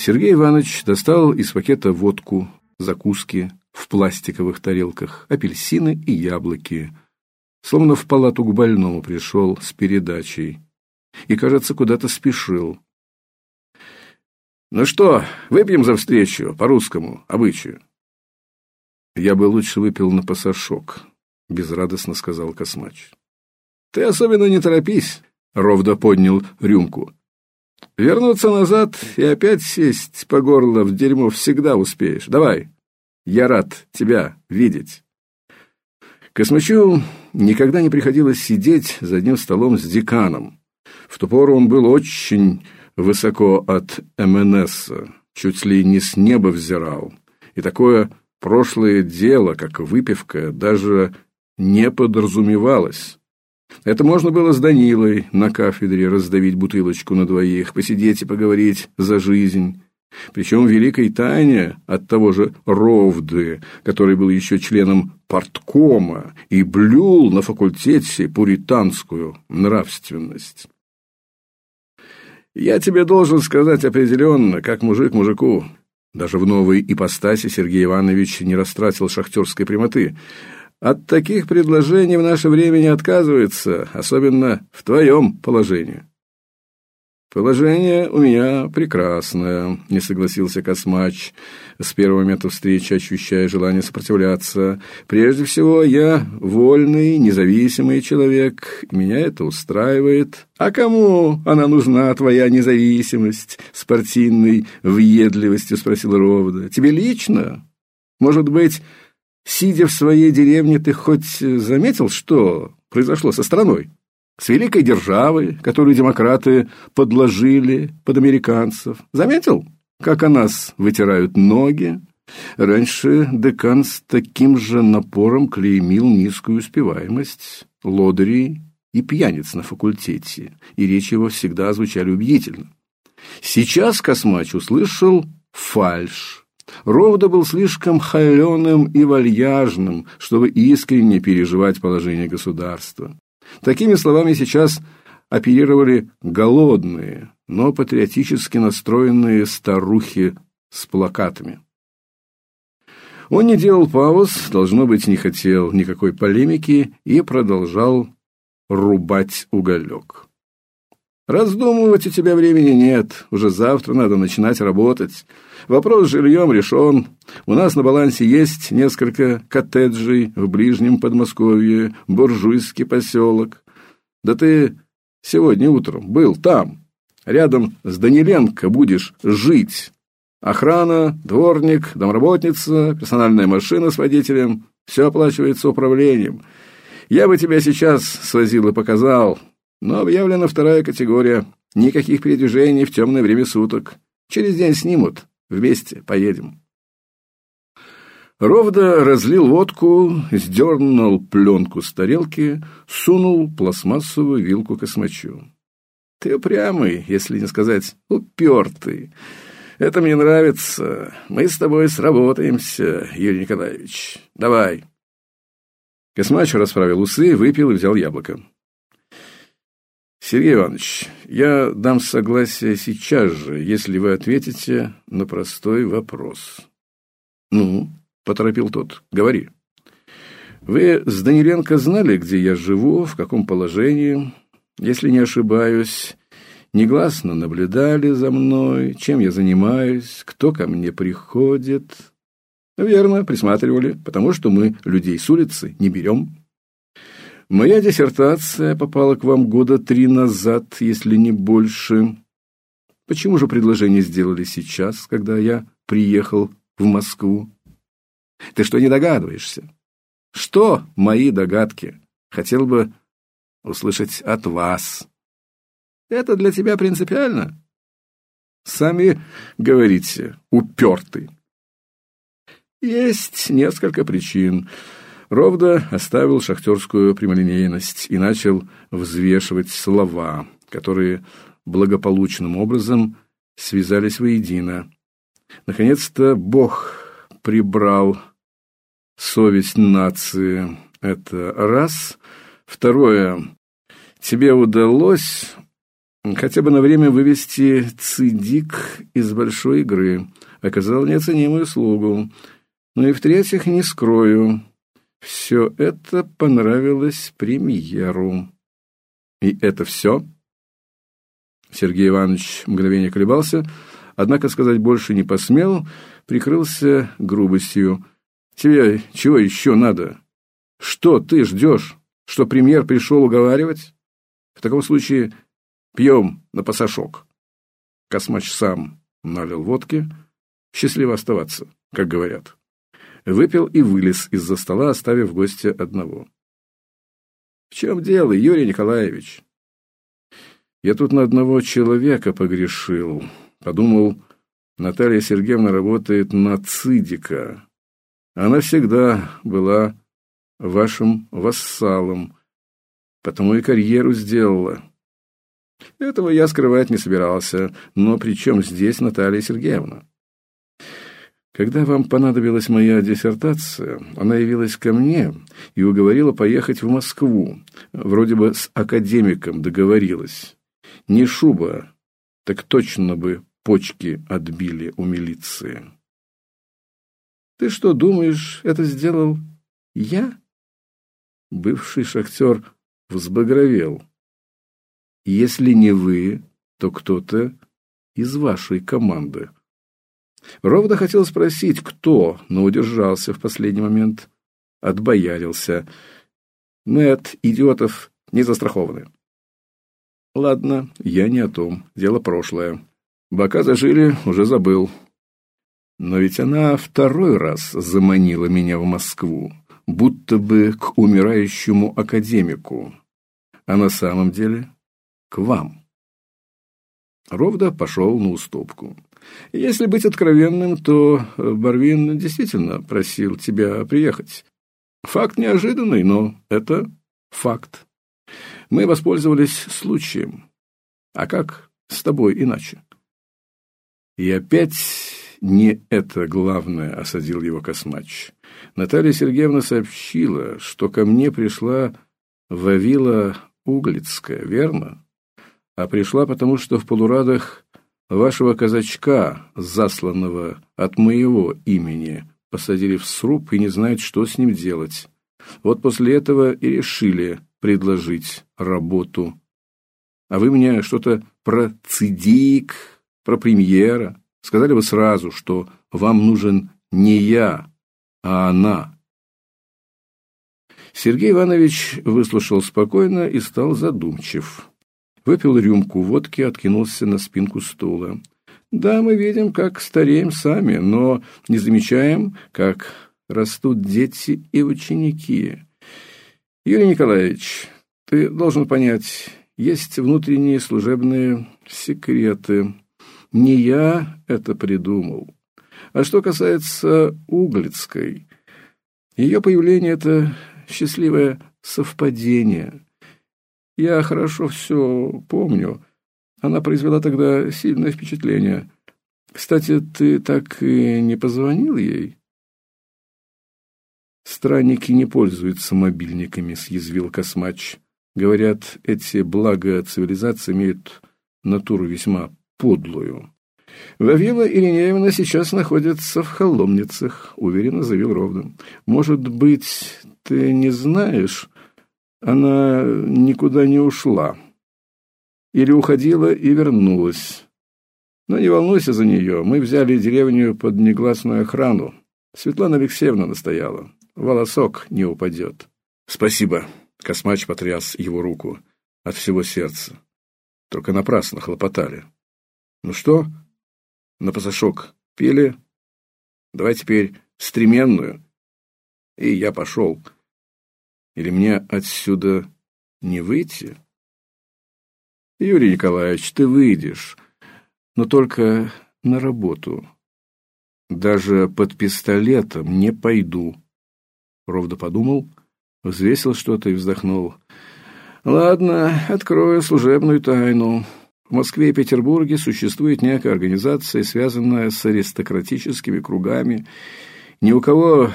Сергей Иванович достал из пакета водку, закуски в пластиковых тарелках, апельсины и яблоки. Словно в палату к больному пришел с передачей. И, кажется, куда-то спешил. «Ну что, выпьем за встречу, по-русскому, обычаю?» «Я бы лучше выпил на пасашок», — безрадостно сказал Космач. «Ты особенно не торопись», — Ровда поднял рюмку. «Вернуться назад и опять сесть по горло в дерьмо всегда успеешь. Давай, я рад тебя видеть». Космачу никогда не приходилось сидеть за одним столом с деканом. В ту пору он был очень высоко от МНС, чуть ли не с неба взирал. И такое прошлое дело, как выпивка, даже не подразумевалось. Это можно было с Данилой на кафедре раздавить бутылочку на двоих, посидеть и поговорить за жизнь. Причем великой тайне от того же Ровды, который был еще членом парткома и блюл на факультете пуританскую нравственность. Я тебе должен сказать определенно, как мужик мужику. Даже в новой ипостаси Сергей Иванович не растратил шахтерской прямоты. От таких предложений в наше время не отказывается, особенно в твоем положении. «Положение у меня прекрасное», — не согласился Космач, с первого момента встречи ощущая желание сопротивляться. «Прежде всего, я вольный, независимый человек, меня это устраивает. А кому она нужна, твоя независимость, спортивной въедливостью?» — спросил Ровда. «Тебе лично? Может быть, сидя в своей деревне, ты хоть заметил, что произошло со страной?» с великой державой, которую демократы подложили под американцев. Заметил, как о нас вытирают ноги? Раньше декан с таким же напором клеймил низкую успеваемость лодырей и пьяниц на факультете, и речи его всегда звучали убедительно. Сейчас Космач услышал фальшь. Ровда был слишком холеным и вальяжным, чтобы искренне переживать положение государства. Такими словами сейчас оперировали голодные, но патриотически настроенные старухи с плакатами. Он не делал пауз, должно быть, не хотел никакой полемики и продолжал рубать уголек. Раздумывать у тебя времени нет, уже завтра надо начинать работать. Вопрос с жильем решен. У нас на балансе есть несколько коттеджей в ближнем Подмосковье, буржуйский поселок. Да ты сегодня утром был там. Рядом с Даниленко будешь жить. Охрана, дворник, домработница, персональная машина с водителем. Все оплачивается управлением. Я бы тебя сейчас свозил и показал, но объявлена вторая категория. Никаких передвижений в темное время суток. Через день снимут. Вместе поедем. Ровда разлил водку, сдернул пленку с тарелки, сунул пластмассовую вилку космачу. Ты упрямый, если не сказать упертый. Это мне нравится. Мы с тобой сработаемся, Юрий Николаевич. Давай. Космач расправил усы, выпил и взял яблоко. Сергей Иванович, я дам согласие сейчас же, если вы ответите на простой вопрос. Ну, поторопил тот. Говори. Вы с Даниленко знали, где я живу, в каком положении? Если не ошибаюсь, негласно наблюдали за мной, чем я занимаюсь, кто ко мне приходит. Верно, присматривали, потому что мы людей с улицы не берем. Моя диссертация попала к вам года три назад, если не больше. Почему же предложение сделали сейчас, когда я приехал в Москву? Ты что, не догадываешься? Что мои догадки? Хотел бы услышать от вас. Это для тебя принципиально? Сами говорите, упертый. Есть несколько причин. Ровда оставил шахтерскую прямолинейность и начал взвешивать слова, которые благополучным образом связались воедино. Наконец-то Бог прибрал совесть нации. Это раз. Второе. Тебе удалось хотя бы на время вывести цидик из большой игры, оказал неоценимую услугу. Ну и в-третьих, не скрою, все это понравилось премьеру. И это все? Сергей Иванович мгновение колебался, однако сказать больше не посмел, прикрылся грубостью. Тебе чего еще надо? Что ты ждешь? Что премьер пришел уговаривать? В таком случае пьем на пасашок. Космач сам налил водки. Счастливо оставаться, как говорят. Выпил и вылез из-за стола, оставив гостя одного. В чем дело, Юрий Николаевич? Я тут на одного человека погрешил. Подумал, Наталья Сергеевна работает на цидика. Она всегда была вашим вассалом, потому и карьеру сделала. Этого я скрывать не собирался, но при чем здесь Наталья Сергеевна? Когда вам понадобилась моя диссертация, она явилась ко мне и уговорила поехать в Москву. Вроде бы с академиком договорилась. Не шуба, так точно бы почки отбили у милиции. Ты что, думаешь, это сделал я? Бывший шахтер взбагровел. Если не вы, то кто-то из вашей команды. Ровно хотел спросить, кто, но удержался в последний момент. Отбоярился. Мы от идиотов не застрахованы. Ладно, я не о том. Дело прошлое. Бока зажили, уже забыл. Но ведь она второй раз заманила меня в Москву, будто бы к умирающему академику. А на самом деле к вам. Ровда пошел на уступку. Если быть откровенным, то Барвин действительно просил тебя приехать. Факт неожиданный, но это факт. Мы воспользовались случаем. А как с тобой иначе? И опять не это главное осадил его Космач. Наталья Сергеевна сообщила, что ко мне пришла Вавила Углицкая, верно? А пришла потому, что в полурадах вашего казачка, засланного от моего имени, посадили в сруб и не знают, что с ним делать. Вот после этого и решили предложить работу. А вы мне что-то про цидик, про премьера. Сказали бы сразу, что вам нужен не я, а она. Сергей Иванович выслушал спокойно и стал задумчив. Выпил рюмку водки, откинулся на спинку стула. Да, мы видим, как стареем сами, но не замечаем, как растут дети и ученики. Юрий Николаевич, ты должен понять, есть внутренние служебные секреты. Не я это придумал. А что касается Углицкой, ее появление – это счастливое совпадение. Я хорошо все помню. Она произвела тогда сильное впечатление. Кстати, ты так и не позвонил ей? Странники не пользуются мобильниками, съязвил Космач. Говорят, эти блага цивилизации имеют натуру весьма подлую. Вавила Иринеевна сейчас находится в холомницах, уверенно заявил Ровно. Может быть, ты не знаешь, она никуда не ушла. Или уходила и вернулась. Но не волнуйся за нее, мы взяли деревню под негласную охрану. Светлана Алексеевна настояла. Волосок не упадет. Спасибо. Космач потряс его руку от всего сердца. Только напрасно хлопотали. Ну что, на пасашок пели? Давай теперь стременную. И я пошел. Или мне отсюда не выйти? Юрий Николаевич, ты выйдешь, но только на работу. Даже под пистолетом не пойду. Ровно подумал, взвесил что-то и вздохнул. Ладно, открою служебную тайну. В Москве и Петербурге существует некая организация, связанная с аристократическими кругами. Ни у кого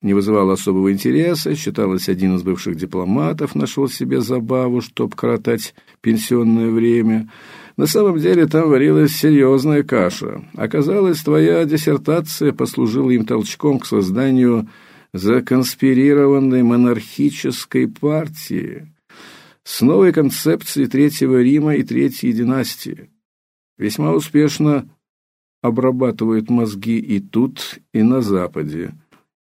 не вызывало особого интереса, считалось, один из бывших дипломатов нашел себе забаву, чтоб коротать пенсионное время. На самом деле там варилась серьезная каша. Оказалось, твоя диссертация послужила им толчком к созданию законспирированной монархической партии с новой концепцией Третьего Рима и Третьей династии. Весьма успешно обрабатывают мозги и тут, и на Западе.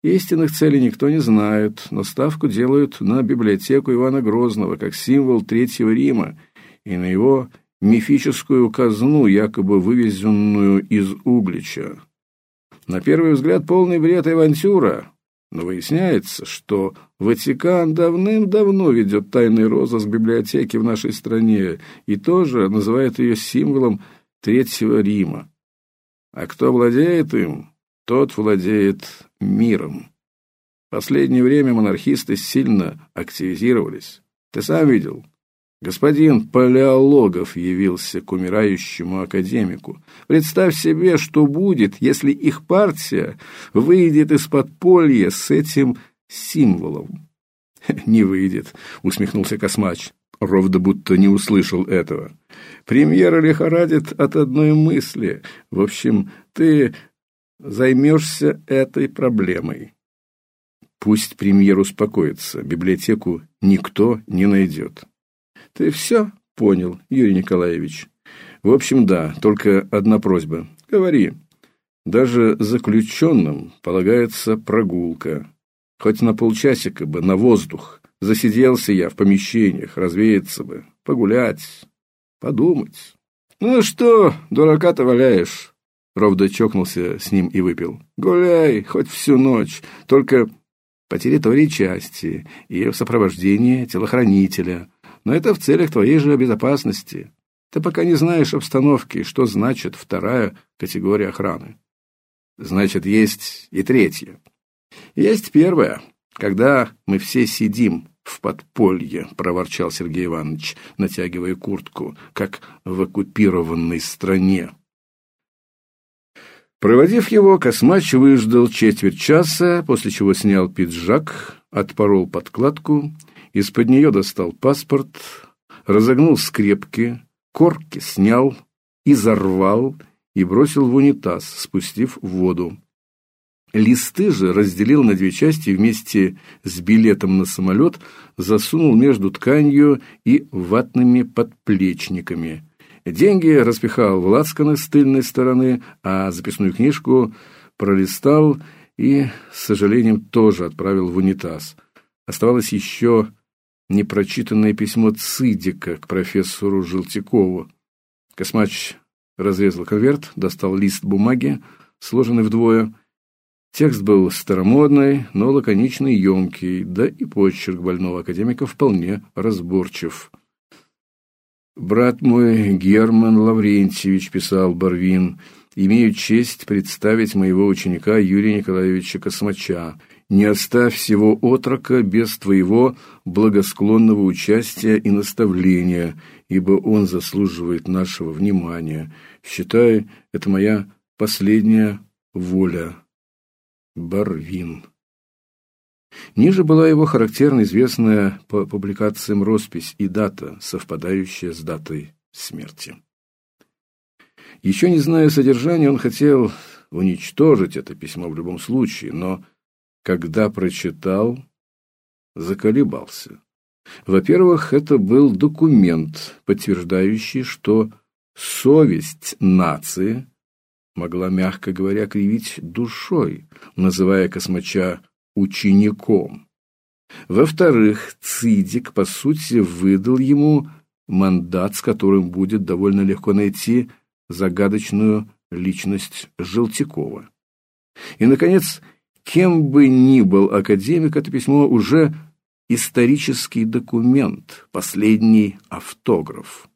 Истинных целей никто не знает, но ставку делают на библиотеку Ивана Грозного как символ Третьего Рима и на его мифическую казну, якобы вывезенную из Углича. На первый взгляд полный бред и авантюра, но выясняется, что Ватикан давным-давно ведет тайный розыск библиотеки в нашей стране и тоже называет ее символом Третьего Рима. А кто владеет им, тот владеет миром. В последнее время монархисты сильно активизировались. Ты сам видел? Господин Палеологов явился к умирающему академику. Представь себе, что будет, если их партия выйдет из подполья с этим символом. Не выйдет, усмехнулся Космач. Ровда будто не услышал этого. Премьера лихорадит от одной мысли. В общем, ты займешься этой проблемой. Пусть премьер успокоится, библиотеку никто не найдет. Ты все понял, Юрий Николаевич? В общем, да, только одна просьба. Говори. Даже заключенным полагается прогулка. Хоть на полчасика бы, на воздух. Засиделся я в помещениях, развеяться бы, погулять, подумать. Ну что, дурака-то валяешь? Ровда чокнулся с ним и выпил. «Гуляй, хоть всю ночь, только по территории части и в сопровождении телохранителя. Но это в целях твоей же безопасности. Ты пока не знаешь обстановки, что значит вторая категория охраны. Значит, есть и третья. Есть первая, когда мы все сидим в подполье, проворчал Сергей Иванович, натягивая куртку, как в оккупированной стране. Проводив его, Космач выждал четверть часа, после чего снял пиджак, отпорол подкладку, из-под нее достал паспорт, разогнул скрепки, корки снял, изорвал и бросил в унитаз, спустив в воду. Листы же разделил на две части вместе с билетом на самолет засунул между тканью и ватными подплечниками. Деньги распихал в лацканы с тыльной стороны, а записную книжку пролистал и, с сожалением, тоже отправил в унитаз. Оставалось еще непрочитанное письмо Цидика к профессору Желтякову. Космач разрезал конверт, достал лист бумаги, сложенный вдвое. Текст был старомодный, но лаконичный, емкий, да и почерк больного академика вполне разборчив. Брат мой Герман Лаврентьевич писал Барвин, имею честь представить моего ученика Юрия Николаевича Космача. Не оставь всего отрока без твоего благосклонного участия и наставления, ибо он заслуживает нашего внимания. Считай, это моя последняя воля. Барвин. Ниже была его характерно известная по публикациям роспись и дата, совпадающая с датой смерти. Еще не зная содержания, он хотел уничтожить это письмо в любом случае, но когда прочитал, заколебался. Во-первых, это был документ, подтверждающий, что совесть нации могла, мягко говоря, кривить душой, называя космача учеником. Во-вторых, Цидик, по сути, выдал ему мандат, с которым будет довольно легко найти загадочную личность Желтякова. И, наконец, кем бы ни был академик, это письмо уже исторический документ, последний автограф.